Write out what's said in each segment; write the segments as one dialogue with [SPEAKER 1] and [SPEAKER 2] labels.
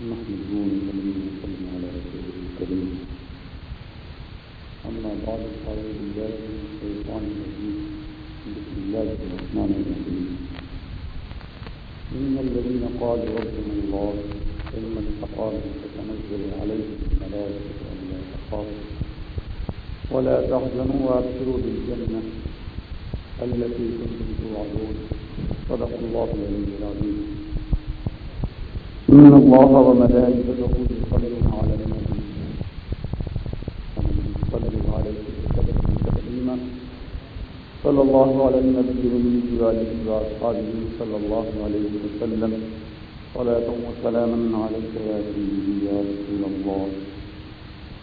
[SPEAKER 1] محمدون ولي وسلم على رسوله الكريم. أما بعد، فأعوذ بالله من الشيطان الرجيم. بسم الله الرحمن الرحيم. إن الذين قالوا ربنا الله ثم استقاموا تتنزل عليهم الملائكة ألا تخافوا ولا تحزنوا وأبشروا بالجنة التي كنتم توعدون. صدق الله العلي العظيم. إن الله وملائكته يصلون على النبي صلوا عليه وسلم تسليما صلى الله على النبي الأمي وآله وأصحابه صلى الله عليه وسلم صلاة وسلاما عليك يا سيدي يا رسول الله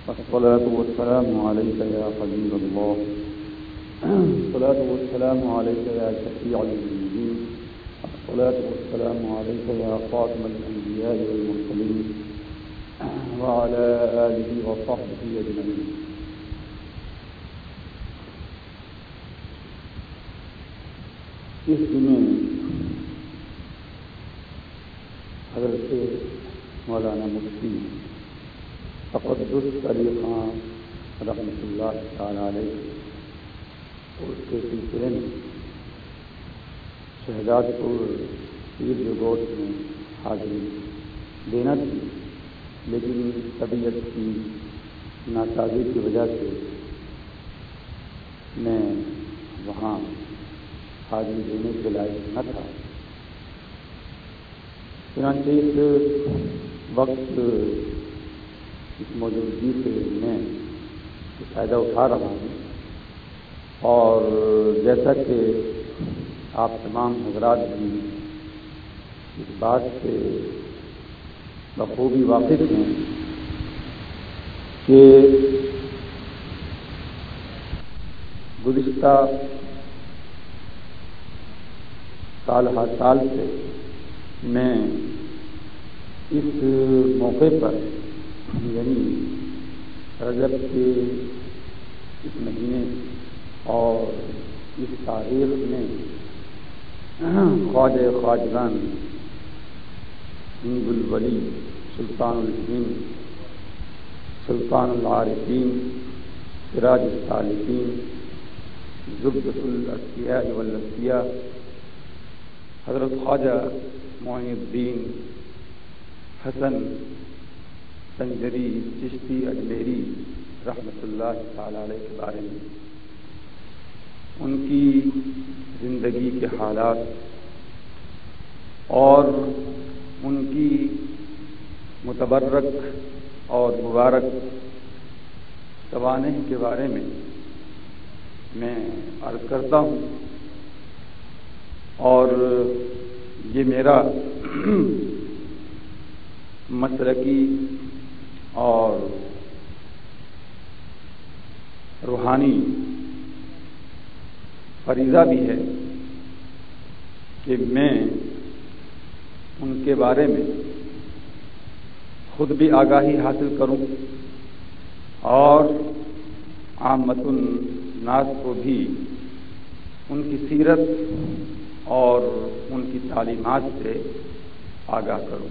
[SPEAKER 1] الصلاة والسلام عليك يا حبيب الله الصلاة والسلام عليك يا شفيع المؤمنين الصلاة والسلام عليك يا خاتم الأنبياء والمرسلين وعلى آله وصحبه أجمعين. اس دن حضرت مولانا مفتی تقدس علی خان رحمۃ اللہ تعالی علیہ اور اس کے سلسلے میں شہزاد پور پیر گوٹ میں حاضری دینا تھی، لیکن طبیعت کی ناسازی کی وجہ سے میں وہاں حاضری دینے کے لائق نہ تھا۔ چنانچہ اس وقت اس موجودگی سے میں فائدہ اٹھا رہا ہوں اور جیسا کہ آپ تمام حضرات بھی اس بات سے بخوبی واقف ہیں کہ گزشتہ سال ہر سال سے میں اس موقع پر یعنی رجب کے اس مہینے اور اس تاریخ میں خواجہ خواجگان ہند الولی سلطان الحین سلطان العارفین، سراج الصالحین ضبط الاسیاء والاسیاء، حضرت خواجہ معین الدین، حسن سنجری چشتی اجمیری رحمۃ اللہ تعالی علیہ کے بارے میں۔ ان کی زندگی کے حالات اور ان کی متبرک اور مبارک توانح کے بارے میں میں عرض کرتا ہوں اور یہ میرا مسلکی اور روحانی فریضہ بھی ہے کہ میں ان کے بارے میں خود بھی آگاہی حاصل کروں اور عامت الناس کو بھی ان کی سیرت اور ان کی تعلیمات سے آگاہ کروں۔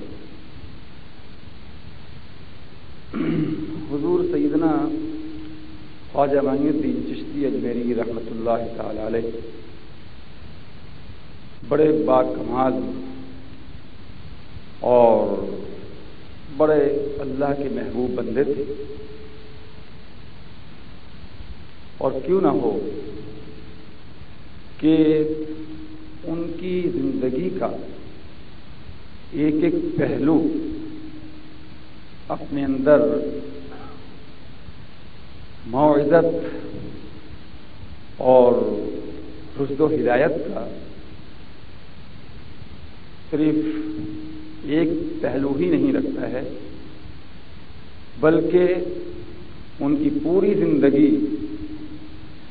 [SPEAKER 1] حضور سیدنا خواجہ معین الدین چشتی اجمیری رحمۃ اللہ تعالی علیہ بڑے با کمال اور بڑے اللہ کے محبوب بندے تھے، اور کیوں نہ ہو کہ ان کی زندگی کا ایک ایک پہلو اپنے اندر معزت اور رشد و ہدایت کا صرف ایک پہلو ہی نہیں رکھتا ہے، بلکہ ان کی پوری زندگی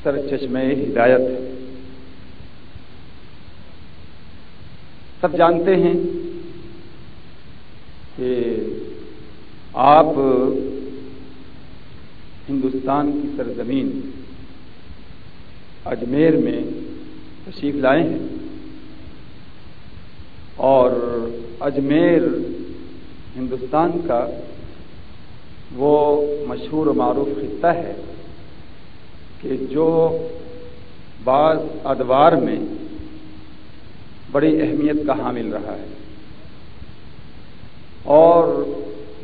[SPEAKER 1] سر چشمہ ہدایت ہے۔ سب جانتے ہیں کہ آپ ہندوستان کی سرزمین اجمیر میں تشریف لائے ہیں اور اجمیر ہندوستان کا وہ مشہور و معروف خطہ ہے کہ جو بعض ادوار میں بڑی اہمیت کا حامل رہا ہے اور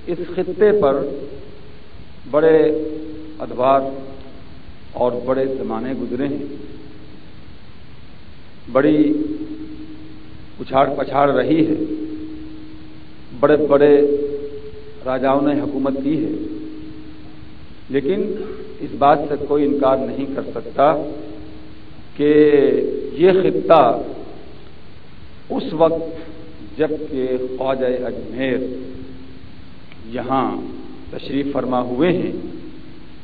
[SPEAKER 1] اس خطے پر بڑے ادوار اور بڑے زمانے گزرے ہیں۔ بڑی اچھاڑ پچھاڑ رہی ہے۔ بڑے بڑے راجاؤں نے حکومت کی ہے۔ لیکن اس بات سے کوئی انکار نہیں کر سکتا کہ یہ خطہ اس وقت جبکہ خواجہ اجمیر یہاں تشریف فرما ہوئے ہیں۔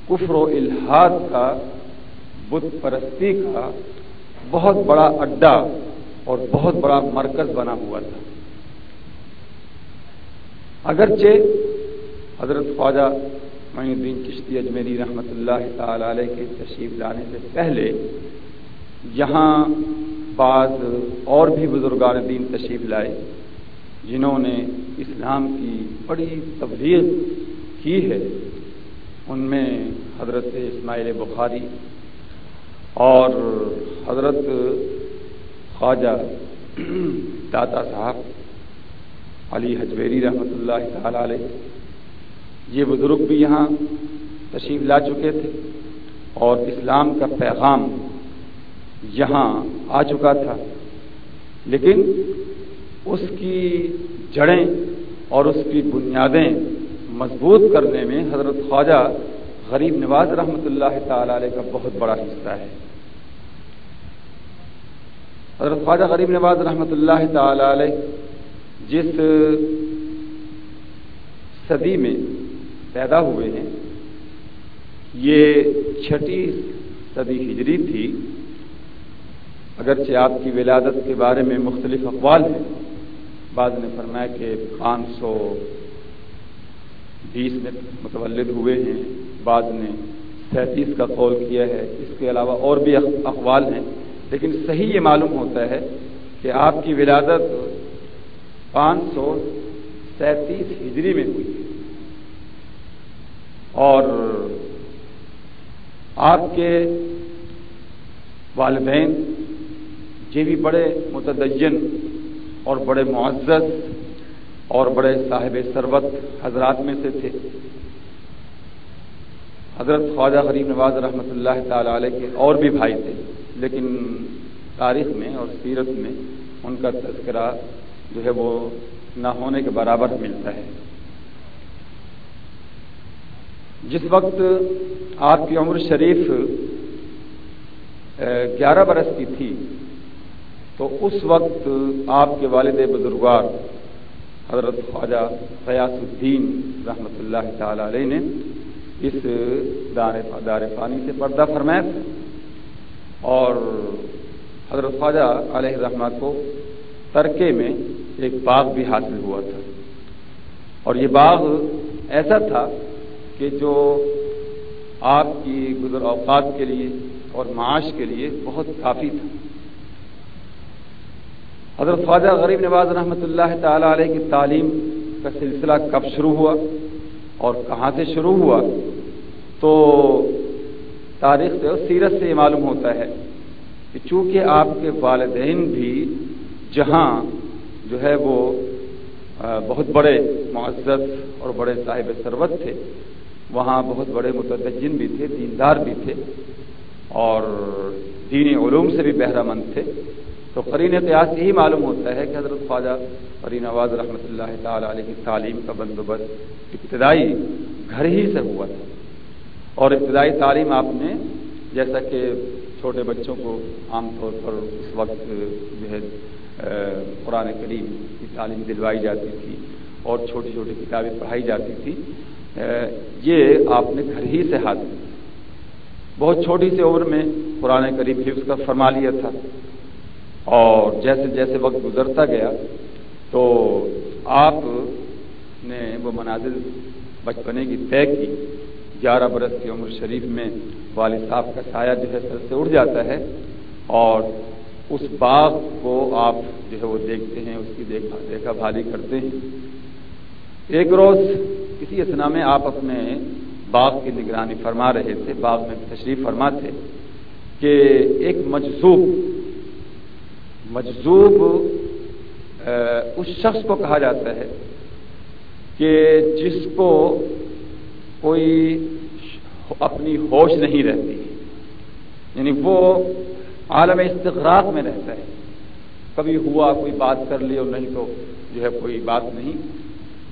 [SPEAKER 1] کفر و الحاد کا، بت پرستی کا بہت بڑا اڈا اور بہت بڑا مرکز بنا ہوا تھا۔ اگرچہ حضرت خواجہ معین الدین چشتی اجمیری رحمۃ اللہ تعالی علیہ کے تشریف لانے سے پہلے یہاں بعض اور بھی بزرگان دین تشریف لائے، جنہوں نے اسلام کی بڑی تبلیغ کی ہے۔ ان میں حضرت اسماعیل بخاری اور حضرت خواجہ داتا صاحب علی حجویری رحمۃ اللہ تعالی علیہ، یہ بزرگ بھی یہاں تشریف لا چکے تھے اور اسلام کا پیغام یہاں آ چکا تھا۔ لیکن اس کی جڑیں اور اس کی بنیادیں مضبوط کرنے میں حضرت خواجہ غریب نواز رحمۃ اللہ تعالی علیہ کا بہت بڑا حصہ ہے۔ حضرت خواجہ غریب نواز رحمۃ اللہ تعالی علیہ جس صدی میں پیدا ہوئے ہیں، یہ چھٹی صدی ہجری تھی۔ اگرچہ آپ کی ولادت کے بارے میں مختلف اقوال ہیں، بعض نے فرمایا کہ پانچ سو بیس میں متولد ہوئے ہیں بعض نے سینتیس کا قول کیا ہے۔ اس کے علاوہ اور بھی اقوال ہیں۔ لیکن صحیح یہ معلوم ہوتا ہے کہ آپ کی ولادت پانچ سو سینتیس ہجری میں ہوئی اور آپ کے والدین یہ بھی بڑے متدین اور بڑے معزز اور بڑے صاحب سربت حضرات میں سے تھے۔ حضرت خواجہ غریب نواز رحمۃ اللہ تعالی علیہ کے اور بھی بھائی تھے، لیکن تاریخ میں اور سیرت میں ان کا تذکرہ جو ہے وہ نہ ہونے کے برابر ملتا ہے۔ جس وقت آپ کی عمر شریف گیارہ برس کی تھی، تو اس وقت آپ کے والد بزرگوار حضرت خواجہ فیاض الدین رحمۃ اللہ تعالی علیہ نے اس دار دار پانی سے پردہ فرمایا تھا اور حضرت خواجہ علیہ رحمت کو ترکے میں ایک باغ بھی حاصل ہوا تھا۔ اور یہ باغ ایسا تھا کہ جو آپ کی گزر اوقات کے لیے اور معاش کے لیے بہت کافی تھا۔ حضرت خواجہ غریب نواز رحمۃ اللہ تعالی علیہ کی تعلیم کا سلسلہ کب شروع ہوا اور کہاں سے شروع ہوا تو تاریخ سے اور سیرت سے یہ معلوم ہوتا ہے کہ چونکہ آپ کے والدین بھی جہاں جو ہے وہ بہت بڑے معزز اور بڑے صاحب سربت تھے، وہاں بہت بڑے متدین بھی تھے، دیندار بھی تھے اور دینی علوم سے بھی بہرہ مند تھے تو قرین قیاس یہی معلوم ہوتا ہے کہ حضرت خواجہ قرین نواز رحمۃ اللہ تعالی علیہ کی تعلیم کا بندوبست ابتدائی گھر ہی سے ہوا تھا۔ اور ابتدائی تعلیم آپ نے جیسا کہ چھوٹے بچوں کو عام طور پر اس وقت جو ہے قرآن کریم کی تعلیم دلوائی جاتی تھی اور چھوٹی چھوٹی کتابیں پڑھائی جاتی تھی۔ یہ آپ نے گھر ہی سے حاصل بہت چھوٹی سی عمر میں قرآن کریم حفظ کا فرما لیا تھا۔ اور جیسے جیسے وقت گزرتا گیا تو آپ نے وہ منازل بچپنے کی طے کی۔ گیارہ برس کی عمر شریف میں والد صاحب کا سایہ جو ہے سر سے اڑ جاتا ہے اور اس باغ کو آپ جو ہے وہ دیکھتے ہیں، اس کی دیکھا دیکھا بھالی کرتے ہیں۔ ایک روز کسی اسنا میں آپ اپنے باغ کی نگرانی فرما رہے تھے، باغ میں تشریف فرما تھے کہ ایک مجذوب مجذوب اس شخص کو کہا جاتا ہے کہ جس کو کوئی اپنی ہوش نہیں رہتی یعنی وہ عالم استغراق میں رہتا ہے۔ کبھی ہوا کوئی بات کر لی اور نہیں تو جو ہے کوئی بات نہیں۔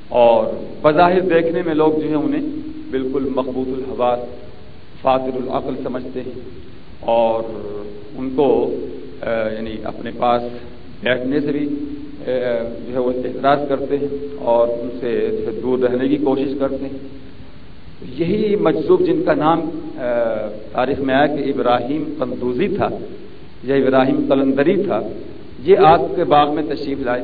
[SPEAKER 1] اور بظاہر دیکھنے میں لوگ جو ہے انہیں بالکل مقبوط الحباس فاطر العقل سمجھتے ہیں۔ اور ان کو یعنی اپنے پاس بیٹھنے سے بھی جو ہے وہ اعتراض کرتے ہیں اور ان سے جو ہے دور رہنے کی کوشش کرتے ہیں۔ یہی مجذوب جن کا نام تاریخ میں آیا کہ ابراہیم قندوزی تھا، یا ابراہیم قلندری تھا، یہ آگ کے باغ میں تشریف لائے۔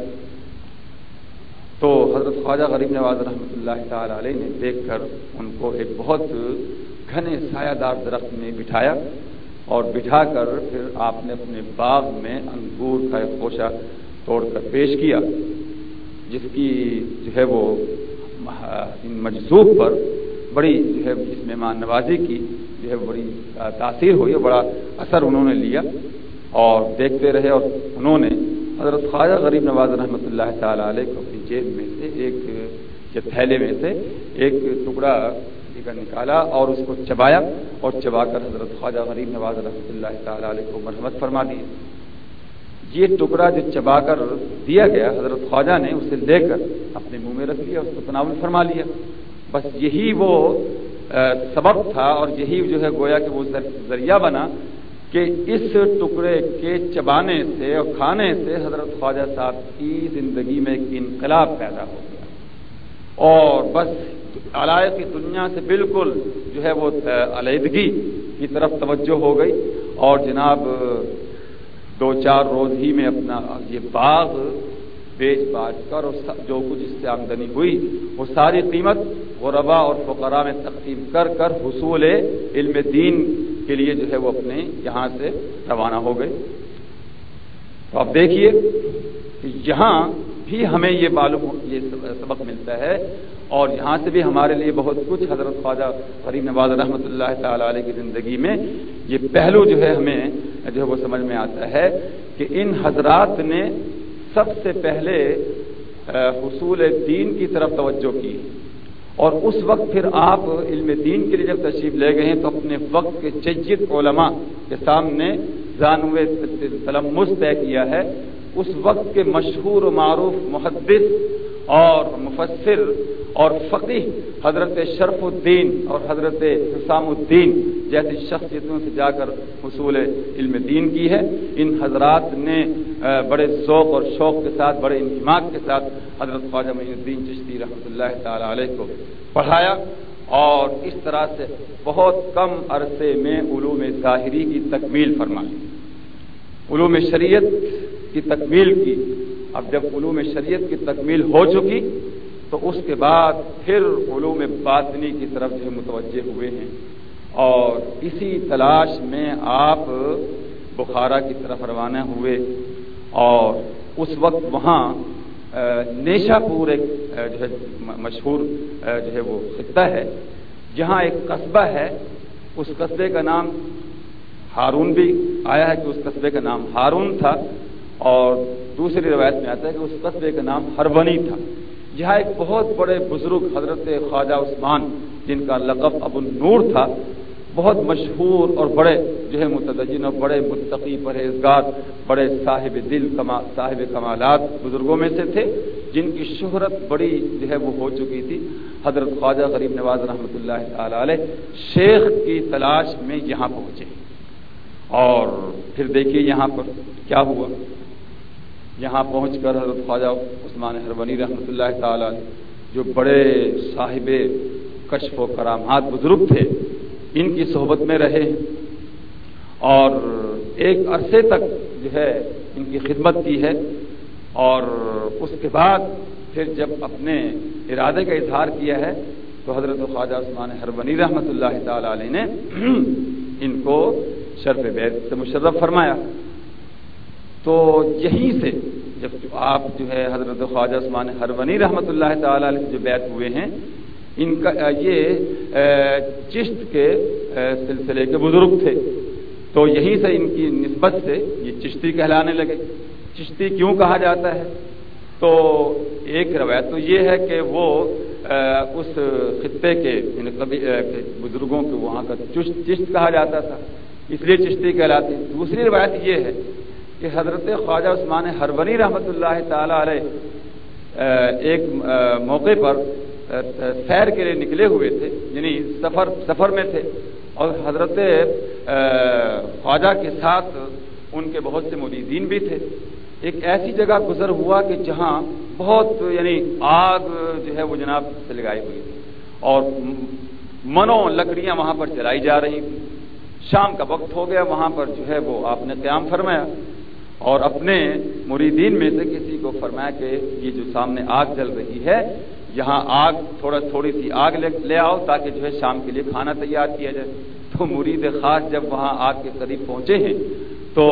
[SPEAKER 1] تو حضرت خواجہ غریب نواز رحمۃ اللہ تعالی علیہ نے دیکھ کر ان کو ایک بہت گھنے سایہ دار درخت میں بٹھایا۔ اور بٹھا کر پھر آپ نے اپنے باغ میں انگور کا ایک خوشہ توڑ کر پیش کیا، جس کی جو ہے وہ، ان مجذوب پر بڑی جو ہے اس مہمان نوازی کی جو ہے بڑی تاثیر ہوئی بڑا اثر انہوں نے لیا اور دیکھتے رہے اور انہوں نے حضرت خواجہ غریب نواز رحمۃ اللہ تعالی علیہ کو اپنی جیب میں سے ایک تھیلے میں سے ایک ٹکڑا نکالا اور اس کو چبایا اور چبا کر حضرت خواجہ غریب نواز رحمۃ اللہ تعالی علیہ کو مرحمت فرما دی یہ ٹکڑا جو چبا کر دیا گیا حضرت خواجہ نے اسے لے کر اپنے منہ میں رکھ لیا، اس کو تناول فرما لیا۔ بس یہی وہ سبب تھا اور یہی جو ہے گویا کہ وہ ذریعہ بنا کہ اس ٹکڑے کے چبانے سے اور کھانے سے حضرت خواجہ صاحب کی زندگی میں ایک انقلاب پیدا ہو گیا۔ اور بس علائق کی دنیا سے بالکل جو ہے وہ علیحدگی کی طرف توجہ ہو گئی۔ اور جناب دو چار روز ہی میں اپنا یہ باغ بیچ باچ کر اور جو کچھ اس سے آمدنی ہوئی، وہ ساری قیمت غربا اور فقرا میں تقسیم کر کر حصول علم دین کے لیے جو ہے وہ اپنے یہاں سے روانہ ہو گئے۔ تو اب دیکھیے کہ یہاں بھی ہمیں یہ معلوم یہ سبق ملتا ہے اور یہاں سے بھی ہمارے لیے بہت کچھ حضرت خواجہ غریب نواز رحمۃ اللہ تعالی علیہ کی زندگی میں یہ پہلو جو ہے ہمیں جو ہے وہ سمجھ میں آتا ہے کہ ان حضرات نے سب سے پہلے حصول دین کی طرف توجہ کی اور اس وقت پھر آپ علم دین کے لیے جب تشریف لے گئے ہیں تو اپنے وقت کے ججد علماء کے سامنے جانو تلمس طے کیا ہے۔ اس وقت کے مشہور و معروف محدث اور مفسر اور فقی حضرت شرف الدین اور حضرت حسام الدین جیسی شخصیتوں سے جا کر حصول علم دین کی ہے۔ ان حضرات نے بڑے ذوق اور شوق کے ساتھ، بڑے انتماق کے ساتھ حضرت خواجہ معین الدین چشتی رحمۃ اللہ تعالی علیہ کو پڑھایا اور اس طرح سے بہت کم عرصے میں علوم ظاہری کی تکمیل فرمائی۔ علوم شریعت کی تکمیل کی۔ اب جب علوم شریعت کی تکمیل ہو چکی، تو اس کے بعد پھر علوم باطنی کی طرف جو متوجہ ہوئے ہیں۔ اور اسی تلاش میں آپ بخارا کی طرف روانہ ہوئے۔ اور اس وقت وہاں نیشا پور ایک جو ہے مشہور جو ہے وہ خطہ ہے۔ جہاں ایک قصبہ ہے، اس قصبے کا نام ہارون بھی آیا ہے، کہ اس قصبے کا نام ہارون تھا۔ اور دوسری روایت میں آتا ہے کہ اس قصبے کا نام ہربنی تھا، جہاں ایک بہت بڑے بزرگ حضرت خواجہ عثمان، جن کا لقب ابو النور تھا، بہت مشہور اور بڑے جو ہے متدجن اور بڑے متقی پرہیزگار، بڑے صاحب دل کما، صاحب کمالات بزرگوں میں سے تھے، جن کی شہرت بڑی جو ہے وہ ہو چکی تھی۔ حضرت خواجہ غریب نواز رحمۃ اللہ تعالی علیہ شیخ کی تلاش میں یہاں پہنچے۔ اور پھر دیکھیے یہاں پر کیا ہوا۔ یہاں پہنچ کر حضرت خواجہ عثمان ہرونی رحمۃ اللہ تعالی جو بڑے صاحب کشف و کرامات بزرگ تھے، ان کی صحبت میں رہے اور ایک عرصے تک جو ہے ان کی خدمت کی ہے اور اس کے بعد پھر جب اپنے ارادے کا اظہار کیا ہے، تو حضرت خواجہ عثمان ہرونی رحمۃ اللہ تعالی علیہ نے ان کو شرف بیت سے مشرف فرمایا۔ تو یہیں سے جب آپ جو ہے حضرت خواجہ عثمان ہرونی رحمۃ اللہ تعالی علیہ جو بیت ہوئے ہیں، ان کا یہ چشت کے سلسلے کے بزرگ تھے۔ تو یہیں سے ان کی نسبت سے یہ چشتی کہلانے لگے۔ چشتی کیوں کہا جاتا ہے؟ تو ایک روایت تو یہ ہے کہ وہ اس خطے کے یعنی بزرگوں کے وہاں کا چشت چشت کہا جاتا تھا۔ اس لیے چشتی کہلاتی۔ دوسری روایت یہ ہے کہ حضرت خواجہ عثمان ہربنی رحمۃ اللہ تعالی علیہ ایک موقع پر سیر کے لیے نکلے ہوئے تھے یعنی سفر سفر میں تھے، اور حضرت خواجہ کے ساتھ ان کے بہت سے مریدین بھی تھے۔ ایک ایسی جگہ گزر ہوا کہ جہاں بہت یعنی آگ جو ہے وہ جناب سے لگائی ہوئی تھی، اور منو لکڑیاں وہاں پر جلائی جا رہی تھیں۔ شام کا وقت ہو گیا، وہاں پر جو ہے وہ آپ نے قیام فرمایا۔ اور اپنے مریدین میں سے کسی کو فرمایا کہ یہ جو سامنے آگ جل رہی ہے، یہاں آگ، تھوڑا، تھوڑی سی آگ لے آؤ تاکہ جو ہے شام کے لیے کھانا تیار کیا جائے۔ تو مرید خاص جب وہاں آگ کے قریب پہنچے ہیں، تو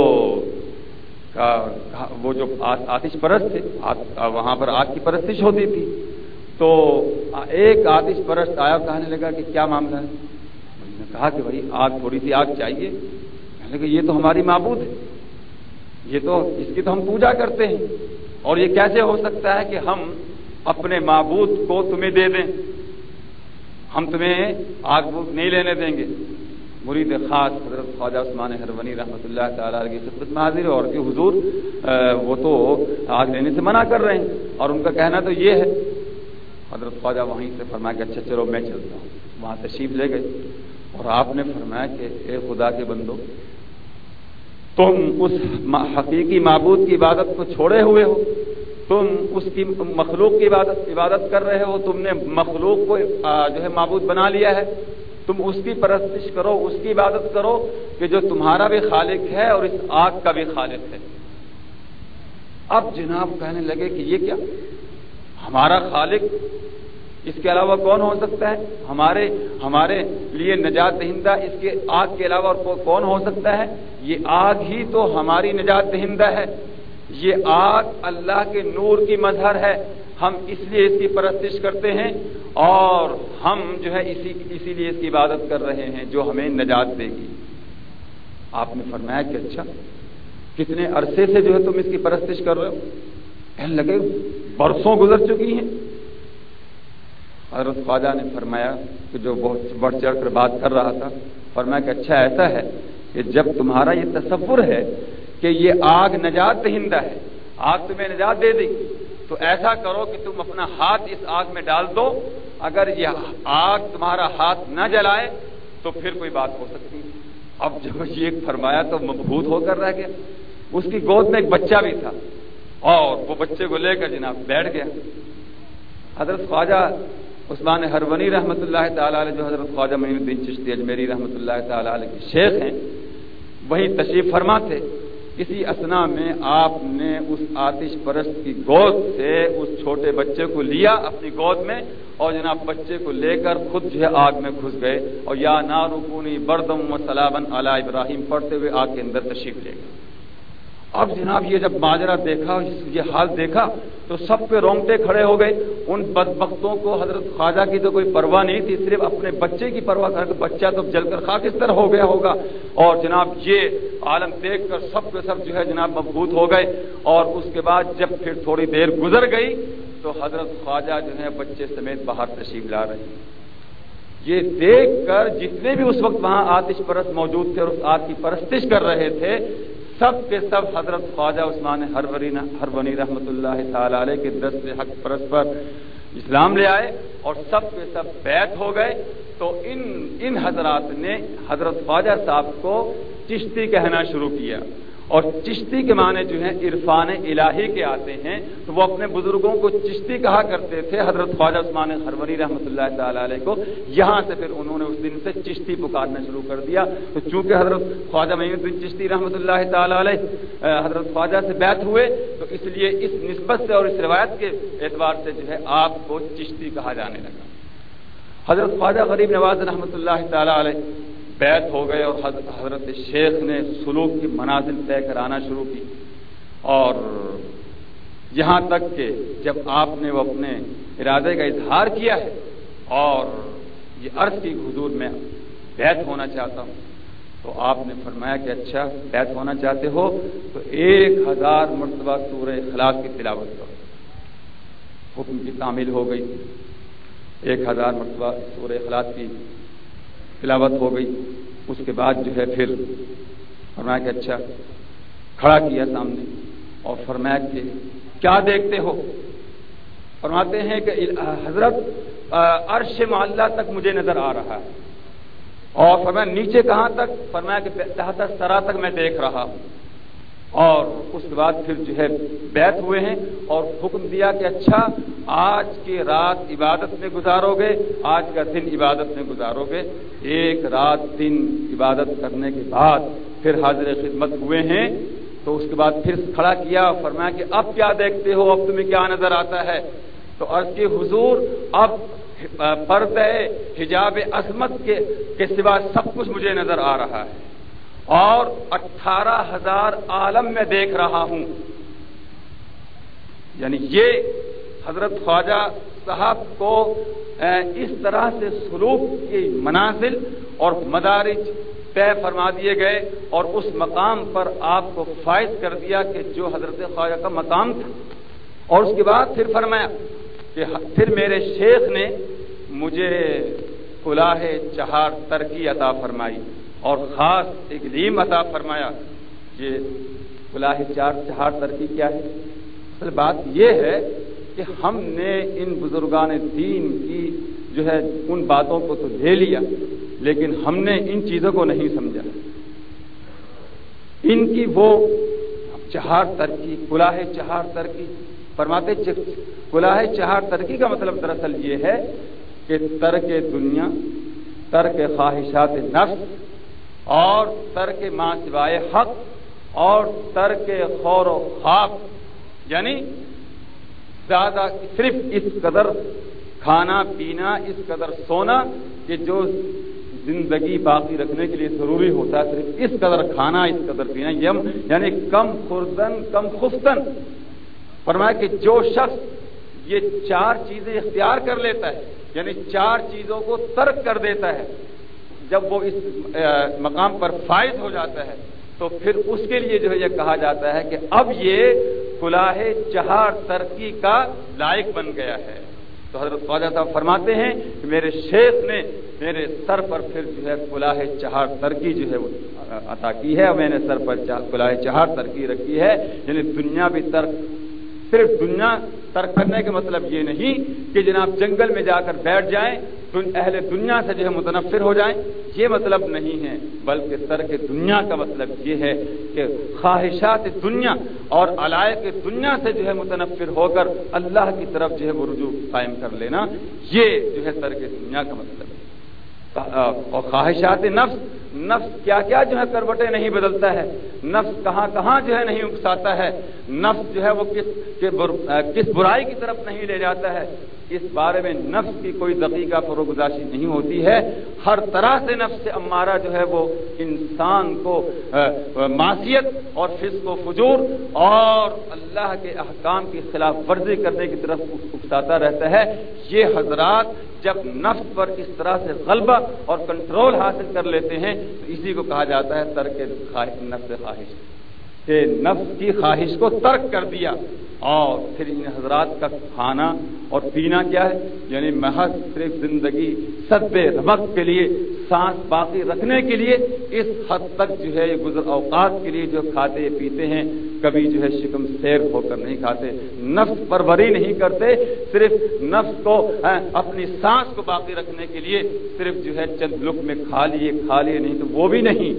[SPEAKER 1] وہ جو آتش پرست تھے وہاں پر آگ کی پرستش ہوتی تھی۔ تو ایک آتش پرست آیا کہنے لگا کہ کیا معاملہ ہے؟ نے کہا کہ بھائی، آگ، تھوڑی سی آگ چاہیے۔ کہنے لگا، یہ تو ہماری معبود ہے۔ یہ تو اس کی تو ہم پوجا کرتے ہیں۔ اور یہ کیسے ہو سکتا ہے کہ ہم اپنے معبود کو تمہیں دے دیں؟ ہم تمہیں آگ بوگ نہیں لینے دیں گے۔ مرید خاص حضرت خواجہ عثمان ہرونی رحمۃ اللہ تعالیٰ کی خدمت میں حاضر اور کہ حضور وہ تو آگ لینے سے منع کر رہے ہیں۔ اور ان کا کہنا تو یہ ہے۔ حضرت خواجہ وہیں سے فرمایا کہ اچھا چلو میں چلتا ہوں۔ وہاں تشریف لے گئے۔ اور آپ نے فرمایا کہ اے خدا کے بندو تم اس حقیقی معبود کی عبادت کو چھوڑے ہوئے ہو۔ تم اس کی مخلوق کی عبادت عبادت کر رہے ہو۔ تم نے مخلوق کو جو ہے معبود بنا لیا ہے۔ تم اس کی پرستش کرو، اس کی عبادت کرو کہ جو تمہارا بھی خالق ہے اور اس آگ کا بھی خالق ہے۔ اب جناب کہنے لگے کہ یہ کیا؟ ہمارا خالق اس کے علاوہ کون ہو سکتا ہے؟ ہمارے ہمارے لیے نجات دہندہ اس کے آگ کے علاوہ کون ہو سکتا ہے؟ یہ آگ ہی تو ہماری نجات دہندہ ہے۔ یہ آگ اللہ کے نور کی مظہر ہے۔ ہم اس لیے اس کی پرستش کرتے ہیں اور ہم جو ہے اسی اسی لیے اس کی عبادت کر رہے ہیں جو ہمیں نجات دے گی۔ آپ نے فرمایا کہ اچھا کتنے عرصے سے جو ہے تم اس کی پرستش کر رہے ہو؟ کہنے لگے، برسوں گزر چکی ہیں۔ حضرت خواجہ نے فرمایا کہ جو بہت بڑھ چڑھ کر بات کر رہا تھا، فرمایا کہ اچھا ایسا ہے کہ جب تمہارا یہ تصور ہے کہ یہ آگ نجات دہندہ ہے، آگ تمہیں نجات دے دے گی تو ایسا کرو کہ تم اپنا ہاتھ اس آگ میں ڈال دو۔ اگر یہ آگ تمہارا ہاتھ نہ جلائے تو پھر کوئی بات ہو سکتی۔ اب جب یہ فرمایا تو مبہوت ہو کر رہ گیا۔ اس کی گود میں ایک بچہ بھی تھا اور وہ بچے کو لے کر جناب بیٹھ گیا۔ حضرت خواجہ عثمان ہرونی رحمۃ اللہ تعالیٰ علیہ، جو حضرت خواجہ معین الدین چشتی اجمیری رحمۃ اللہ تعالیٰ علیہ کے شیخ ہیں، وہی تشریف فرما تھے اسی اسنا میں آپ نے اس آتش پرست کی گود سے اس چھوٹے بچے کو لیا اپنی گود میں، اور جناب بچے کو لے کر خود جو ہے آگ میں گھس گئے، اور یا نارکونی بردم و سلابن علی ابراہیم پڑھتے ہوئے آگ کے اندر تشریف لے گئے۔ اب جناب یہ جب ماجرا دیکھا یہ حال دیکھا تو سب پہ رونگٹے کھڑے ہو گئے۔ ان بدبختوں کو حضرت خواجہ کی تو کوئی پرواہ نہیں تھی، صرف اپنے بچے کی پرواہ کر کے بچہ تو جل کر خاکستر ہو گیا ہوگا۔ اور جناب یہ عالم دیکھ کر سب کے سب جو ہے جناب مبہوت ہو گئے۔ اور اس کے بعد جب پھر تھوڑی دیر گزر گئی تو حضرت خواجہ جو ہے بچے سمیت باہر تشریف لا رہے یہ دیکھ کر جتنے بھی اس وقت وہاں آتش پرست موجود تھے اور اس آگ کی پرستش کر رہے تھے سب کے سب حضرت خواجہ عثمان ہر ونی رحمۃ اللہ تعالی علیہ کے دس حق پرس پر اسلام لے آئے اور سب کے سب بیت ہو گئے تو ان ان حضرات نے حضرت خواجہ صاحب کو چشتی کہنا شروع کیا۔ اور چشتی کے معنی جو ہیں عرفان الہی کے آتے ہیں، تو وہ اپنے بزرگوں کو چشتی کہا کرتے تھے، حضرت خواجہ عثمان خربری رحمۃ اللہ تعالی علیہ کو۔ یہاں سے پھر انہوں نے اس دن سے چشتی پکارنا شروع کر دیا۔ تو چونکہ حضرت خواجہ الدین چشتی رحمۃ اللہ تعالی علیہ حضرت خواجہ سے بیت ہوئے، تو اس لیے اس نسبت سے اور اس روایت کے اعتبار سے جو ہے آپ کو چشتی کہا جانے لگا۔ حضرت خواجہ غریب نواز رحمۃ اللہ تعالی علیہ بیت ہو گئے اور حضرت شیخ نے سلوک کی منازل طے کرانا شروع کی۔ اور یہاں تک کہ جب آپ نے وہ اپنے ارادے کا اظہار کیا ہے، اور یہ عرض کی حضور میں بیت ہونا چاہتا ہوں، تو آپ نے فرمایا کہ اچھا بیت ہونا چاہتے ہو، تو ایک ہزار مرتبہ سورہ اخلاق کی تلاوت کرو۔ حکم کی تعمیل ہو گئی۔ ایک ہزار مرتبہ سورہ اخلاق کی تلاوت ہو گئی۔ اس کے بعد جو ہے پھر فرمایا کہ اچھا کھڑا کیا سامنے اور فرمایا کہ کیا دیکھتے ہو؟ فرماتے ہیں کہ حضرت عرش معلّہ تک مجھے نظر آ رہا ہے۔ اور فرمایا، نیچے کہاں تک؟ فرمایا کہ تحت سرا تک میں دیکھ رہا ہوں۔ اور اس کے بعد پھر جو ہے بیت ہوئے ہیں اور حکم دیا کہ اچھا آج کی رات عبادت میں گزارو گے آج کا دن عبادت میں گزارو گے ایک رات دن عبادت کرنے کے بعد پھر حاضر خدمت ہوئے ہیں۔ تو اس کے بعد پھر کھڑا کیا، فرمایا کہ اب کیا دیکھتے ہو؟ اب تمہیں کیا نظر آتا ہے؟ تو عرض کی حضور، اب پرد حجاب عظمت کے سوا سب کچھ مجھے نظر آ رہا ہے۔ اور اٹھارہ ہزار عالم میں دیکھ رہا ہوں۔ یعنی یہ حضرت خواجہ صاحب کو اس طرح سے سلوک کی منازل اور مدارج طے فرما دیے گئے اور اس مقام پر آپ کو فائد کر دیا کہ جو حضرت خواجہ کا مقام تھا۔ اور اس کے بعد پھر فرمایا کہ پھر میرے شیخ نے مجھے کلاہ چہار ترکی عطا فرمائی۔ اور خاص ایک عطا فرمایا کہ کلاہ چار چہار ترکی کیا ہے؟ اصل بات یہ ہے کہ ہم نے ان بزرگان دین کی جو ہے ان باتوں کو تو لے لیا، لیکن ہم نے ان چیزوں کو نہیں سمجھا۔ ان کی وہ چہار ترکی کلاہ چہار ترکی فرماتے کلاہ چہار ترکی کا مطلب دراصل یہ ہے کہ ترک دنیا، ترک خواہشات نفس اور ترک ماں سوائے حق اور ترک خور و خواب یعنی زیادہ صرف اس قدر کھانا، پینا، اس قدر سونا کہ جو زندگی باقی رکھنے کے لیے ضروری ہوتا ہے، صرف اس قدر کھانا، اس قدر پینا، یم یعنی کم خوردن، کم خفتن۔ فرمایا کہ جو شخص یہ چار چیزیں اختیار کر لیتا ہے یعنی چار چیزوں کو ترک کر دیتا ہے جب وہ اس مقام پر فائد ہو جاتا ہے، تو پھر اس کے لیے جو ہے یہ کہا جاتا ہے کہ اب یہ کلاہ چہار ترکی کا لائق بن گیا ہے۔ تو حضرت خواجہ صاحب فرماتے ہیں کہ میرے شیخ نے میرے سر پر پھر جو ہے کلاہ چہار ترکی جو ہے وہ عطا کی ہے، اور میں نے سر پر کلاہ چہار ترکی رکھی ہے یعنی دنیا بھی ترک صرف دنیا ترک کرنے کا مطلب یہ نہیں کہ جناب جنگل میں جا کر بیٹھ جائیں اہل دنیا سے جو ہے متنفر ہو جائیں۔ یہ مطلب نہیں ہے، بلکہ ترک دنیا کا مطلب یہ ہے کہ خواہشات دنیا اور علائق دنیا سے جو ہے متنفر ہو کر اللہ کی طرف جو ہے وہ رجوع قائم کر لینا۔ یہ جو ہے ترک دنیا کا مطلب ہے۔ خواہشات نفس نفس کیا کیا جو ہے کروٹیں نہیں بدلتا ہے؟ نفس کہاں کہاں جو ہے نہیں اکساتا ہے؟ نفس جو ہے وہ کس کس برائی کی طرف نہیں لے جاتا ہے؟ اس بارے میں نفس کی کوئی دقیقہ فروغداشی نہیں ہوتی ہے۔ ہر طرح سے نفس سے امارہ جو ہے وہ انسان کو معاشیت اور فسق و فجور اور اللہ کے احکام کی خلاف ورزی کرنے کی طرف اکساتا رہتا ہے۔ یہ حضرات جب نفس پر اس طرح سے غلبہ اور کنٹرول حاصل کر لیتے ہیں تو اسی کو کہا جاتا ہے ترک نفس خواہش۔ کہ نفس کی خواہش کو ترک کر دیا اور پھر ان حضرات کا کھانا اور پینا کیا ہے؟ یعنی محض صرف زندگی سب رمک کے لیے، سانس باقی رکھنے کے لیے اس حد تک جو ہے گزر اوقات کے لیے جو کھاتے پیتے ہیں، کبھی جو ہے شکم سیر ہو کر نہیں کھاتے، نفس پروری نہیں کرتے، صرف نفس کو ہاں، اپنی سانس کو باقی رکھنے کے لیے صرف جو ہے چند لک میں کھا لیے کھا لیے، نہیں تو وہ بھی نہیں۔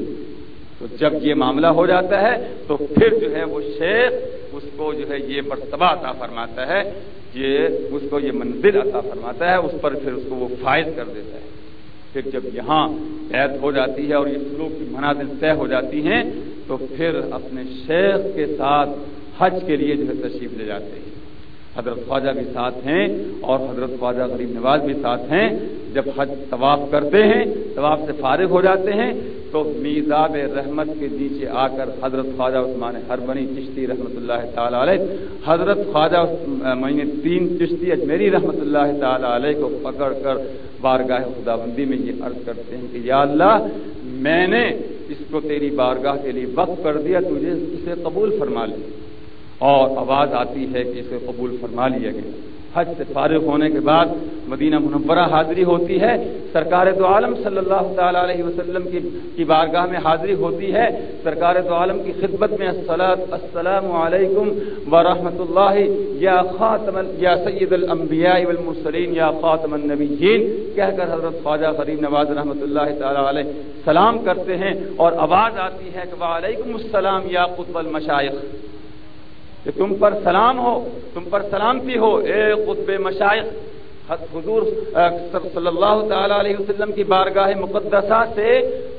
[SPEAKER 1] تو جب یہ معاملہ ہو جاتا ہے تو پھر جو ہے وہ شیخ اس کو جو ہے یہ مرتبہ عطا فرماتا ہے، یہ اس کو یہ منزل عطا فرماتا ہے، اس پر پھر اس کو وہ فائد کر دیتا ہے۔ پھر جب یہاں قید ہو جاتی ہے اور یہ سلوک کی منازل طے ہو جاتی ہیں، تو پھر اپنے شیخ کے ساتھ حج کے لیے جو ہے تشریف لے جاتے ہیں۔ حضرت خواجہ بھی ساتھ ہیں اور حضرت خواجہ غریب نواز بھی ساتھ ہیں۔ جب حج طواف کرتے ہیں، طواف سے فارغ ہو جاتے ہیں، تو میزاب رحمت کے نیچے آ کر حضرت خواجہ عثمان ہر بنی چشتی رحمۃ اللہ تعالیٰ علیہ، حضرت خواجہ مہینے تین چشتی اجمیری رحمۃ اللہ تعالیٰ علیہ کو پکڑ کر بارگاہ خدا بندی میں یہ عرض کرتے ہیں کہ یا اللہ، میں نے اس کو تیری بارگاہ کے لیے وقت کر دیا، تجھے اسے قبول فرما لی اور آواز آتی ہے کہ اسے قبول فرما لیا گیا۔ حج سے فارغ ہونے کے بعد مدینہ منورہ حاضری ہوتی ہے۔ سرکار دو عالم صلی اللہ تعالیٰ علیہ وسلم کی کی بارگاہ میں حاضری ہوتی ہے۔ سرکار دو عالم کی خدمت میں السلام علیکم ورحمۃ اللہ یا خاتم یا سید الانبیاء والمرسلین، یا خاتم النبیین۔ کہہ کر حضرت خواجہ غریب نواز رحمۃ اللہ تعالیٰ علیہ سلام کرتے ہیں اور آواز آتی ہے کہ وعلیکم السلام یا قطب المشائق۔ کہ تم پر سلام ہو، تم پر سلامتی ہو، اے قطب مشائق۔ حضور صلی اللہ تعالی علیہ وسلم کی بارگاہ مقدسہ سے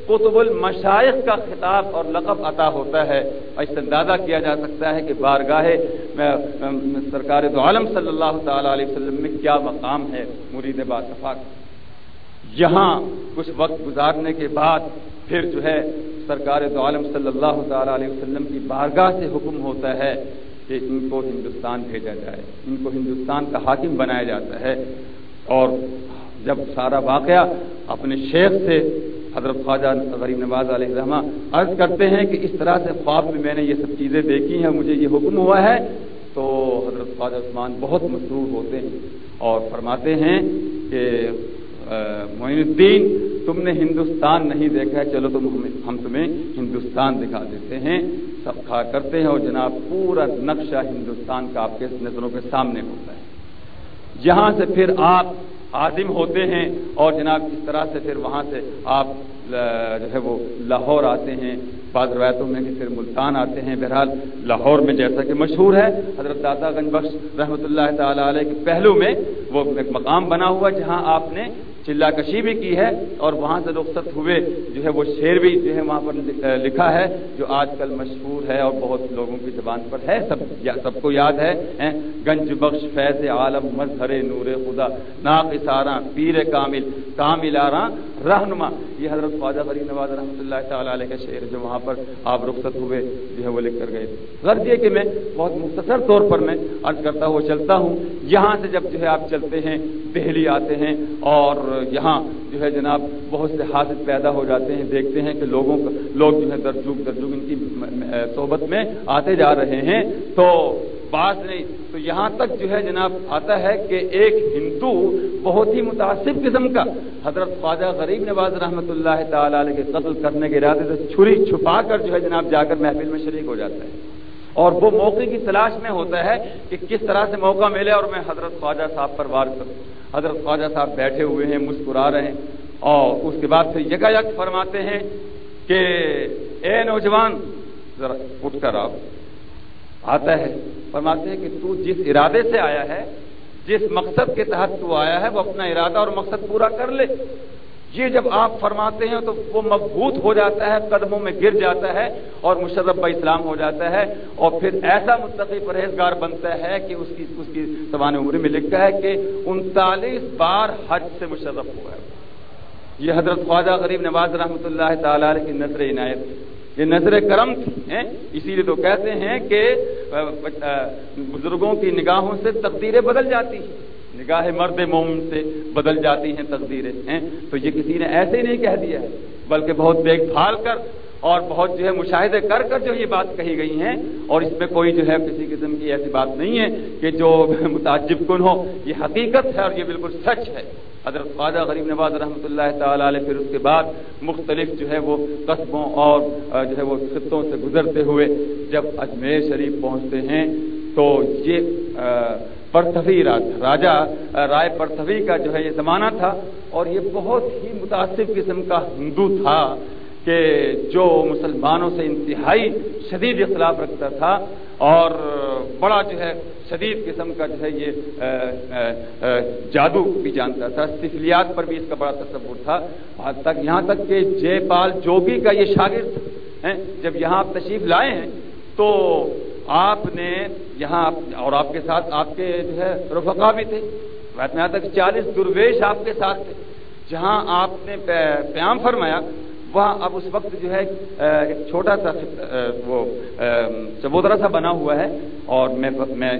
[SPEAKER 1] قطب المشائق کا خطاب اور لقب عطا ہوتا ہے۔ اس اندازہ کیا جا سکتا ہے کہ بارگاہ سرکار دو عالم صلی اللہ تعالی علیہ وسلم میں کیا مقام ہے، مرید باطفاق یہاں کچھ وقت گزارنے کے بعد پھر جو ہے سرکار دو عالم صلی اللہ تعالی علیہ وسلم کی بارگاہ سے حکم ہوتا ہے۔ کہ ان کو ہندوستان بھیجا جائے۔ ان کو ہندوستان کا حاکم بنایا جاتا ہے۔ اور جب سارا واقعہ اپنے شیخ سے حضرت خواجہ غریب نواز علیہ رحمٰ عرض کرتے ہیں کہ اس طرح سے خواب میں میں نے یہ سب چیزیں دیکھی ہیں مجھے یہ حکم ہوا ہے، تو حضرت خواجہ عثمان بہت مسرور ہوتے ہیں اور فرماتے ہیں کہ معین الدین، تم نے ہندوستان نہیں دیکھا ہے، چلو تم ہم تمہیں ہندوستان دکھا دیتے ہیں۔ سب کھا کرتے ہیں اور جناب پورا نقشہ ہندوستان کا آپ کے نظروں کے سامنے ہوتا ہے۔ جہاں سے پھر آپ عادم ہوتے ہیں اور جناب اس طرح سے پھر وہاں سے آپ جو ہے وہ لاہور آتے ہیں۔ بعض روایتوں میں کہ پھر ملتان آتے ہیں۔ بہرحال لاہور میں جیسا کہ مشہور ہے، حضرت دادا گنج بخش رحمۃ اللہ تعالی علیہ کے پہلو میں وہ ایک مقام بنا ہوا جہاں آپ نے چلا کشی بھی کی ہے اور وہاں سے رخصت ہوئے جو ہے وہ شعر بھی جو ہے وہاں پر لکھا ہے جو آج کل مشہور ہے اور بہت لوگوں کی زبان پر ہے، سب سب کو یاد ہے گنج بخش فیض عالم مظہر نور خدا ناقصارا پیر کامل کامل آرا رہنما۔ یہ حضرت خواجہ غریب نواز رحمۃ اللہ تعالیٰ علیہ کا شعر جو وہاں پر آپ رخصت ہوئے، جو ہے وہ لکھ کر گئے۔ غرض یہ کہ میں بہت مختصر طور پر میں عرض کرتا ہوا چلتا ہوں۔ یہاں سے جب جو ہے آپ چلتے ہیں، دہلی آتے ہیں اور یہاں جو ہے جناب بہت سے حادث پیدا ہو جاتے ہیں، دیکھتے ہیں کہ لوگوں کا، لوگ جو ہے درجوگ درجوگ ان کی صحبت میں آتے جا رہے ہیں۔ تو بات نہیں۔ تو یہاں تک جو ہے جناب آتا ہے کہ ایک ہندو بہت ہی متاثر قسم کا حضرت خواجہ غریب نواز رحمۃ اللہ تعالی علیہ کے قتل کرنے کے ارادے سے چھری چھپا کر جو ہے جناب جا کر محفل میں شریک ہو جاتا ہے۔ اور وہ موقع کی تلاش میں ہوتا ہے کہ کس طرح سے موقع ملے اور میں حضرت خواجہ صاحب پر وار کروں۔ حضرت خواجہ صاحب بیٹھے ہوئے ہیں، مسکرا رہے ہیں۔ اور اس کے بعد پھر یکا یک فرماتے ہیں کہ، اے نوجوان، ذرا اٹھ کر آپ آتا ہے۔ فرماتے ہیں کہ تو جس ارادے سے آیا ہے، جس مقصد کے تحت تو آیا ہے، وہ اپنا ارادہ اور مقصد پورا کر لے۔ یہ جب آپ فرماتے ہیں تو وہ مضبوط ہو جاتا ہے، قدموں میں گر جاتا ہے اور مشرف اسلام ہو جاتا ہے۔ اور پھر ایسا متقی پرہیزگار بنتا ہے کہ اس کی اس کی زبان عمری میں لکھا ہے کہ انتالیس بار حج سے مشرف ہوا ہے۔ یہ حضرت خواجہ غریب نواز رحمۃ اللہ تعالی کی نظر عنایت۔ یہ نظر کرم تھی اسی لیے تو کہتے ہیں کہ بزرگوں کی نگاہوں سے تقدیریں بدل جاتی ہیں۔ نگاہ مرد مومن سے بدل جاتی ہیں تقدیریں، ہیں۔ تو یہ کسی نے ایسے ہی نہیں کہہ دیا ہے، بلکہ بہت دیکھ بھال کر اور بہت جو ہے مشاہدے کر کر جو یہ بات کہی گئی ہیں اور اس میں کوئی جو ہے کسی قسم کی ایسی بات نہیں ہے کہ جو متعجب کن ہو، یہ حقیقت ہے اور یہ بالکل سچ ہے۔ حضرت خواجہ غریب نواز رحمۃ اللہ تعالی علیہ پھر اس کے بعد مختلف جو ہے وہ قصبوں اور جو ہے وہ خطوں سے گزرتے ہوئے جب اجمیر شریف پہنچتے ہیں تو یہ پرتھوی راجا رائے پرتھوی کا جو ہے یہ زمانہ تھا اور یہ بہت ہی متاثر قسم کا ہندو تھا۔ کہ جو مسلمانوں سے انتہائی شدید اختلاف رکھتا تھا اور بڑا جو ہے شدید قسم کا جو ہے یہ جادو بھی جانتا تھا، سفلیات پر بھی اس کا بڑا تصور تھا۔ تک یہاں تک کہ جے پال جوگی کا یہ شاگرد جب یہاں آپ تشریف لائے ہیں تو آپ نے یہاں اور آپ کے ساتھ آپ کے جو ہے رفقا بھی تھے۔ میں یہاں تک چالیس درویش آپ کے ساتھ تھے۔ جہاں آپ نے پیام فرمایا وہاں اب اس وقت جو ہے ایک چھوٹا سا وہ چبوترا سا بنا ہوا ہے اور میں میں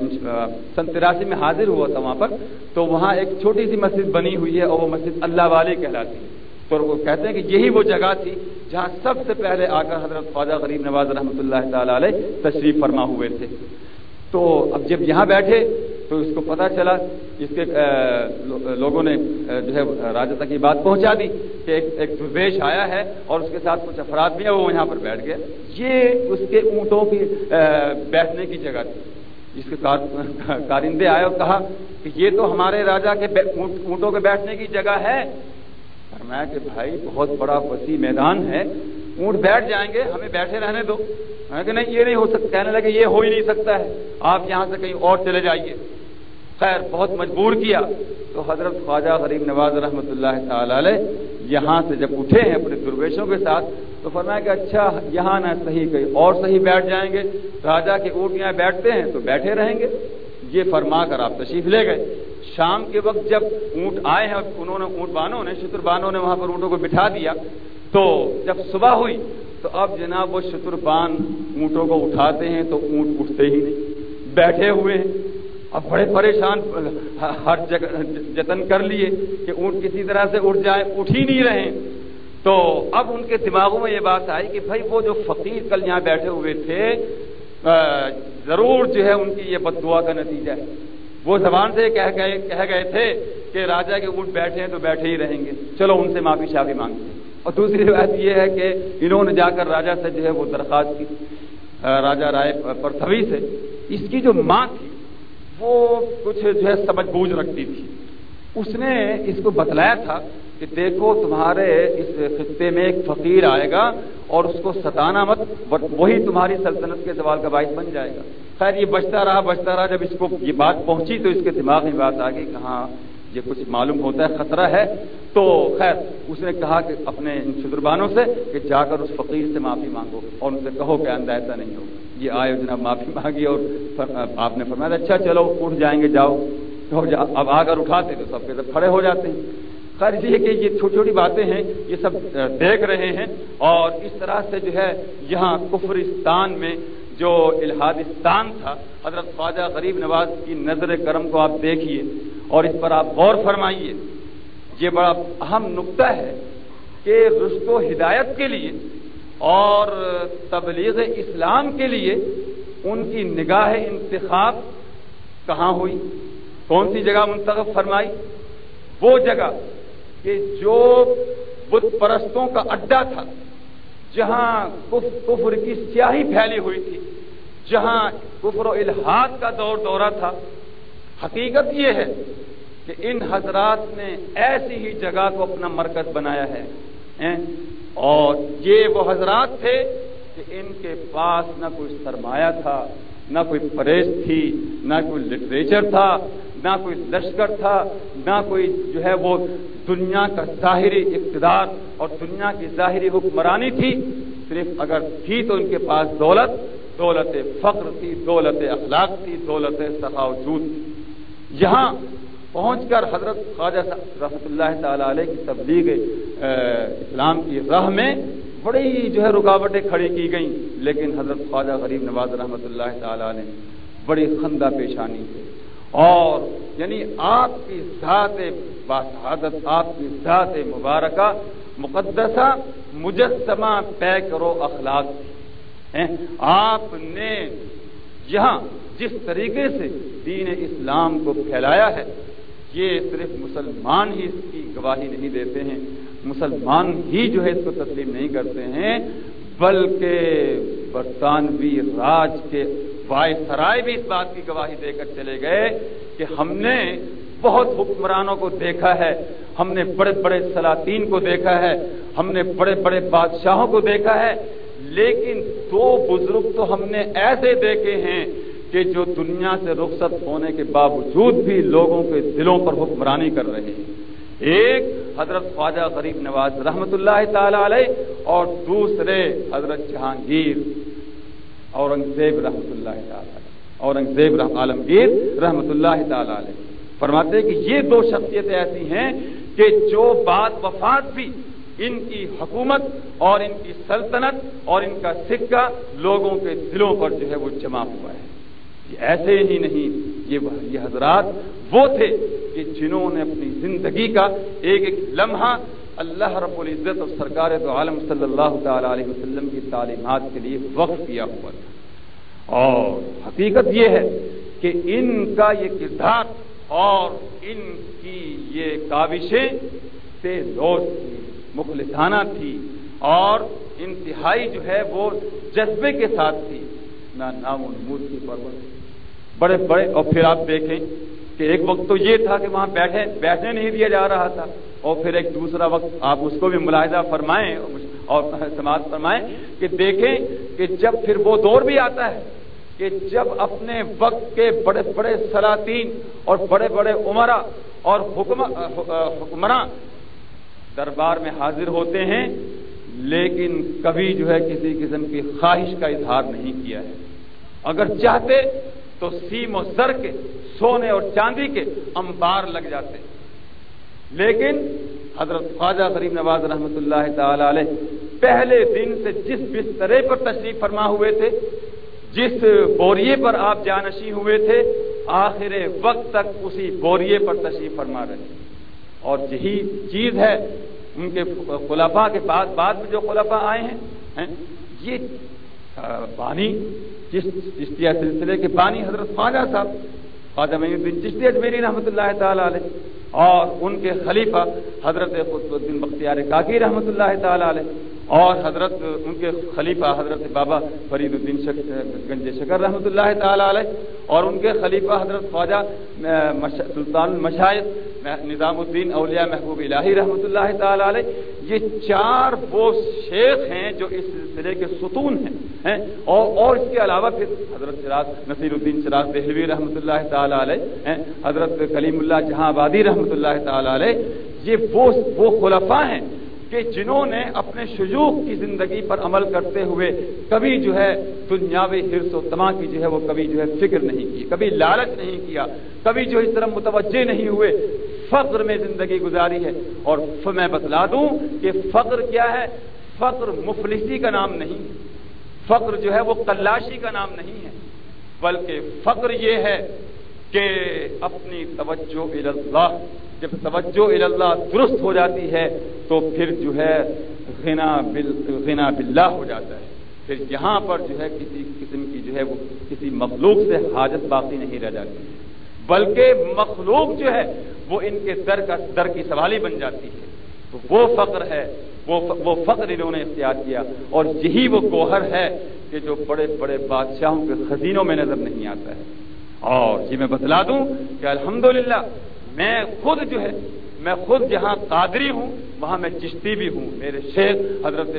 [SPEAKER 1] سن تراسی میں حاضر ہوا تھا وہاں پر، تو وہاں ایک چھوٹی سی مسجد بنی ہوئی ہے اور وہ مسجد اللہ والے کہلاتی ہے۔ تو وہ کہتے ہیں کہ یہی وہ جگہ تھی جہاں سب سے پہلے آ کر حضرت خواجہ غریب نواز رحمۃ اللہ تعالی علیہ تشریف فرما ہوئے تھے۔ تو اب جب یہاں بیٹھے تو اس کو پتا چلا، اس کے لوگوں نے جو ہے راجا تک یہ بات پہنچا دی کہ ایک ایک درویش آیا ہے اور اس کے ساتھ کچھ افراد بھی ہیں، وہ یہاں پر بیٹھ گئے۔ یہ اس کے اونٹوں کی بیٹھنے کی جگہ تھی۔ جس کے کارندے آئے اور کہا کہ یہ تو ہمارے راجا کے اونٹوں کے بیٹھنے کی جگہ ہے۔ فرمایا کہ بھائی، بہت بڑا وسیع میدان ہے۔ اونٹ بیٹھ جائیں گے، ہمیں بیٹھے رہنے دو۔ کہ نہیں، یہ نہیں ہو سکتا۔ کہنے لگے، یہ ہو ہی نہیں سکتا ہے۔ آپ یہاں سے کہیں اور چلے جائیے۔ خیر بہت مجبور کیا۔ تو حضرت خواجہ غریب نواز رحمۃ اللہ تعالی علیہ یہاں سے جب اٹھے ہیں اپنے درویشوں کے ساتھ تو فرمایا کہ اچھا یہاں نہ صحیح کہیں اور صحیح بیٹھ جائیں گے۔ راجا کے اونٹ یہاں بیٹھتے ہیں تو بیٹھے رہیں گے۔ یہ فرما کر آپ تشریف لے گئے۔ شام کے وقت جب اونٹ آئے ہیں انہوں نے اونٹ بانوں نے، شتر بانوں نے وہاں پر اونٹوں کو بٹھا دیا۔ تو جب صبح ہوئی تو اب جناب وہ شتر بان اونٹوں کو اٹھاتے ہیں تو اونٹ اٹھتے ہی نہیں، بیٹھے ہوئے ہیں۔ اب بڑے پریشان، ہر جگہ جتن کر لیے کہ اونٹ کسی طرح سے اٹھ جائے اٹھ ہی نہیں رہے۔ تو اب ان کے دماغوں میں یہ بات آئی کہ بھائی وہ جو فقیر کل یہاں بیٹھے ہوئے تھے ضرور جو ہے ان کی یہ بد دعا کا نتیجہ ہے۔ وہ زبان سے کہہ گئے کہہ گئے تھے کہ راجا کے اونٹ بیٹھے ہیں تو بیٹھے ہی رہیں گے۔ چلو ان سے معافی شافی مانگتے ہیں۔ اور دوسری بات یہ ہے کہ انہوں نے جا کر راجا سے جو ہے وہ درخواست کی۔ راجا رائے پرتھوی سے۔ اس کی جو ماں تھی وہ کچھ جو ہے سمجھ بوجھ رکھتی تھی۔ اس نے اس کو بتلایا تھا کہ دیکھو تمہارے اس خطے میں ایک فقیر آئے گا اور اس کو ستانا مت وہی تمہاری سلطنت کے سوال کا باعث بن جائے گا۔ خیر، یہ بچتا رہا بچتا رہا۔ جب اس کو یہ بات پہنچی تو اس کے دماغ میں بات آ گئی کہ ہاں یہ کچھ معلوم ہوتا ہے، خطرہ ہے۔ تو خیر، اس نے کہا کہ اپنے ان شدربانوں سے کہ جا کر اس فقیر سے معافی مانگو اور ان سے کہو کہ آئندہ ایسا نہیں ہوگا۔ یہ آئے جناب معافی مانگی اور آپ نے فرمایا اچھا چلو، اٹھ جائیں گے، جاؤ۔ اب آ کر اٹھاتے تو سب کے سب کھڑے ہو جاتے ہیں۔ خیر، اس لیے کہ یہ چھوٹی چھوٹی باتیں ہیں، یہ سب دیکھ رہے ہیں اور اس طرح سے جو ہے یہاں کفرستان میں جو الحادستان تھا، حضرت خواجہ غریب نواز کی نظر کرم کو آپ دیکھیے اور اس پر آپ غور فرمائیے۔ یہ بڑا اہم نقطہ ہے کہ رشت و ہدایت کے لیے اور تبلیغ اسلام کے لیے ان کی نگاہ انتخاب کہاں ہوئی؟ کون سی جگہ منتخب فرمائی؟ وہ جگہ کہ جو بت پرستوں کا اڈا تھا، جہاں کفر کی سیاہی پھیلی ہوئی تھی، جہاں کفر و الحاد کا دور دورہ تھا۔ حقیقت یہ ہے کہ ان حضرات نے ایسی ہی جگہ کو اپنا مرکز بنایا ہے۔ اور یہ وہ حضرات تھے کہ ان کے پاس نہ کوئی سرمایہ تھا، نہ کوئی پریس تھی، نہ کوئی لٹریچر تھا، نہ کوئی لشکر تھا، نہ کوئی جو ہے وہ دنیا کا ظاہری اقتدار اور دنیا کی ظاہری حکمرانی تھی۔ صرف اگر تھی تو ان کے پاس دولت دولت فخر تھی، دولت اخلاق تھی، دولت سخاوجود تھی یہاں پہنچ کر حضرت خواجہ رحمۃ اللہ تعالی علیہ کی تبلیغ اسلام کی راہ میں بڑی جو ہے رکاوٹیں کھڑی کی گئیں۔ لیکن حضرت خواجہ غریب نواز رحمۃ اللہ تعالی علیہ بڑی خندہ پیشانی سے اور یعنی آپ کی ذات باسعادت آپ کی ذات مبارکہ، مقدسہ، مجسمہ پے کرو اخلاق آپ نے یہاں جس طریقے سے دین اسلام کو پھیلایا ہے یہ صرف مسلمان ہی اس کی گواہی نہیں دیتے ہیں۔ مسلمان ہی جو ہے اس کو تسلیم نہیں کرتے ہیں، بلکہ برطانوی راج کے وائس سرائے بھی اس بات کی گواہی دے کر چلے گئے کہ ہم نے بہت حکمرانوں کو دیکھا ہے، ہم نے بڑے بڑے سلاطین کو دیکھا ہے، ہم نے بڑے بڑے بادشاہوں کو دیکھا ہے۔ لیکن دو بزرگ تو ہم نے ایسے دیکھے ہیں کہ جو دنیا سے رخصت ہونے کے باوجود بھی لوگوں کے دلوں پر حکمرانی کر رہے ہیں۔ ایک حضرت خواجہ غریب نواز رحمت اللہ تعالی علیہ اور دوسرے حضرت جہانگیر اورنگزیب رحمۃ اللہ تعالی اورنگزیب عالمگیر رحمۃ اللہ تعالی علیہ۔ فرماتے کہ یہ دو شخصیتیں ایسی ہیں کہ جو بعد وفات بھی ان کی حکومت اور ان کی سلطنت اور ان کا سکہ لوگوں کے دلوں پر جو ہے وہ جمع ہوا ہے۔ یہ ایسے ہی نہیں، یہ حضرات وہ تھے کہ جنہوں نے اپنی زندگی کا ایک ایک لمحہ اللہ رب العزت اور سرکار تو عالم صلی اللہ تعالی علیہ وسلم کی تعلیمات کے لیے وقف کیا ہوا تھا۔ اور حقیقت یہ ہے کہ ان کا یہ کردار اور ان کی یہ کاوشیں سے دوست تھی، مخلصانہ تھی اور انتہائی جو ہے وہ جذبے کے ساتھ تھی۔ نہ نام و نمود کی پرورش۔ بڑے بڑے اور پھر آپ دیکھیں کہ ایک وقت تو یہ تھا کہ وہاں بیٹھے بیٹھنے نہیں دیا جا رہا تھا اور پھر ایک دوسرا وقت آپ اس کو بھی ملاحظہ فرمائیں اور سماعت فرمائیں کہ دیکھیں کہ جب پھر وہ دور بھی آتا ہے کہ جب اپنے وقت کے بڑے بڑے سلاطین اور بڑے بڑے عمرا اور حکمراں دربار میں حاضر ہوتے ہیں، لیکن کبھی جو ہے کسی قسم کی خواہش کا اظہار نہیں کیا ہے۔ اگر چاہتے تو سیم و سر کے، سونے اور چاندی کے امبار لگ جاتے لیکن حضرت خواجہ غریب نواز رحمۃ اللہ تعالی علیہ پہلے دن سے جس بسترے پر تشریف فرما ہوئے تھے، جس بوریے پر آپ جانشی ہوئے تھے، آخر وقت تک اسی بوریے پر تشریف فرما رہے اور یہی چیز ہے، ان کے خلافہ کے بعد بعد میں جو خلافہ آئے ہیں، یہ بانی، جس چشتیہ سلسلے کے بانی حضرت خواجہ صاحب، خواجہ الدین چشتی اجمیری رحمۃ اللہ تعالی علیہ، اور ان کے خلیفہ حضرت قطب الدین بختیار کاکی رحمۃ اللہ تعالی علیہ اور حضرت ان کے خلیفہ حضرت بابا فرید الدین گنج شکر رحمۃ اللہ تعالی علیہ اور ان کے خلیفہ حضرت خواجہ سلطان المشاہد نظام الدین اولیاء محبوب الہی رحمۃ اللہ تعالی علیہ، یہ چار وہ شیخ ہیں جو اس سلسلے کے ستون ہیں اور اور اس کے علاوہ پھر حضرت چراغ نصیر الدین چراغ دہلوی رحمۃ اللہ تعالی علیہ حضرت کلیم اللہ جہاں آبادی رحمۃ اللہ تعالی علیہ، یہ وہ وہ خلفاء ہیں کہ جنہوں نے اپنے شجوع کی زندگی پر عمل کرتے ہوئے کبھی جو ہے دنیاوی حرص و تما کی جو ہے وہ کبھی جو ہے فکر نہیں کی، کبھی لالچ نہیں کیا، کبھی جو اس طرح متوجہ نہیں ہوئے، فقر میں زندگی گزاری ہے۔ اور میں بتلا دوں کہ فقر کیا ہے؟ فقر مفلسی کا نام نہیں، فقر جو ہے وہ کلاشی کا نام نہیں ہے، بلکہ فقر یہ ہے کہ اپنی توجہ اللہ جب توجہ اللہ درست ہو جاتی ہے تو پھر جو ہے غنا بل غنا باللہ ہو جاتا ہے۔ پھر یہاں پر جو ہے کسی قسم کی جو ہے وہ کسی مخلوق سے حاجت باقی نہیں رہ جاتی۔ بلکہ مخلوق جو ہے وہ ان کے در کا، در کی سوالی بن جاتی ہے۔ تو وہ فقر ہے وہ فقر انہوں نے اختیار کیا۔ اور یہی وہ گوہر ہے کہ جو بڑے بڑے بادشاہوں کے خزینوں میں نظر نہیں آتا ہے۔ اور یہ میں بتلا دوں کہ الحمدللہ میں خود جو ہے، میں خود جہاں قادری ہوں، وہاں میں چشتی بھی ہوں۔ میرے شیخ حضرت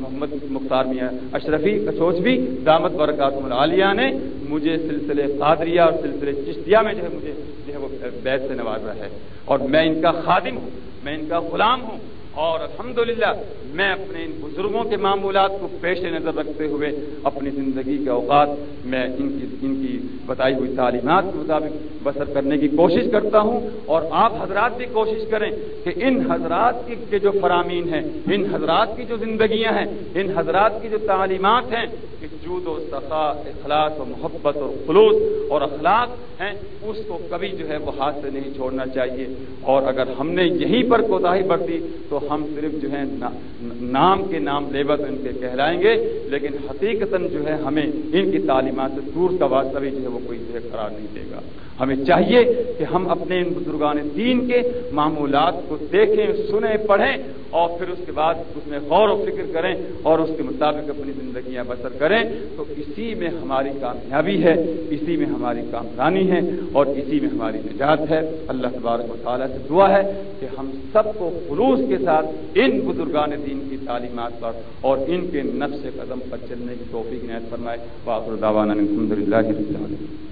[SPEAKER 1] محمد مختار میاں اشرفی کچوچ بھی دامت برکات العالیہ نے مجھے سلسلے قادریہ اور سلسلے چشتیہ میں جو ہے، مجھے جو ہے وہ بیت سے نوازا ہے۔ اور میں ان کا خادم ہوں، میں ان کا غلام ہوں۔ اور الحمدللہ میں اپنے ان بزرگوں کے معمولات کو پیش نظر رکھتے ہوئے اپنی زندگی کے اوقات میں ان کی ان کی بتائی ہوئی تعلیمات کے مطابق بسر کرنے کی کوشش کرتا ہوں اور آپ حضرات بھی کوشش کریں کہ ان حضرات کی کے جو فرامین ہیں، ان حضرات کی جو زندگیاں ہیں، ان حضرات کی جو تعلیمات ہیں جود و صفا، اخلاص و محبت اور خلوص اور اخلاق ہیں، اس کو کبھی جو ہے وہ ہاتھ سے نہیں چھوڑنا چاہیے۔ اور اگر ہم نے یہیں پر کوتاہی برتی، تو ہم صرف جو ہے نام کے نام لیبت ان کے کہلائیں گے، لیکن حقیقت جو ہے ہمیں ان کی تعلیمات سے دور کا واسطہ بھی جو ہے وہ کوئی جو ہے قرار نہیں دے گا۔ ہمیں چاہیے کہ ہم اپنے ان بزرگان دین کے معمولات کو دیکھیں، سنیں، پڑھیں، اور پھر اس کے بعد اس میں غور و فکر کریں اور اس کے مطابق اپنی زندگیاں بسر کریں۔ تو اسی میں ہماری کامیابی ہے، اسی میں ہماری کامرانی ہے اور اسی میں ہماری نجات ہے۔ اللہ تبارک و تعالیٰ سے دعا ہے کہ ہم سب کو خلوص کے ساتھ ان بزرگان دین کی تعلیمات پر اور ان کے نفس قدم پر چلنے کی توفیق عنایت فرمائے۔ باخر الحمد للہ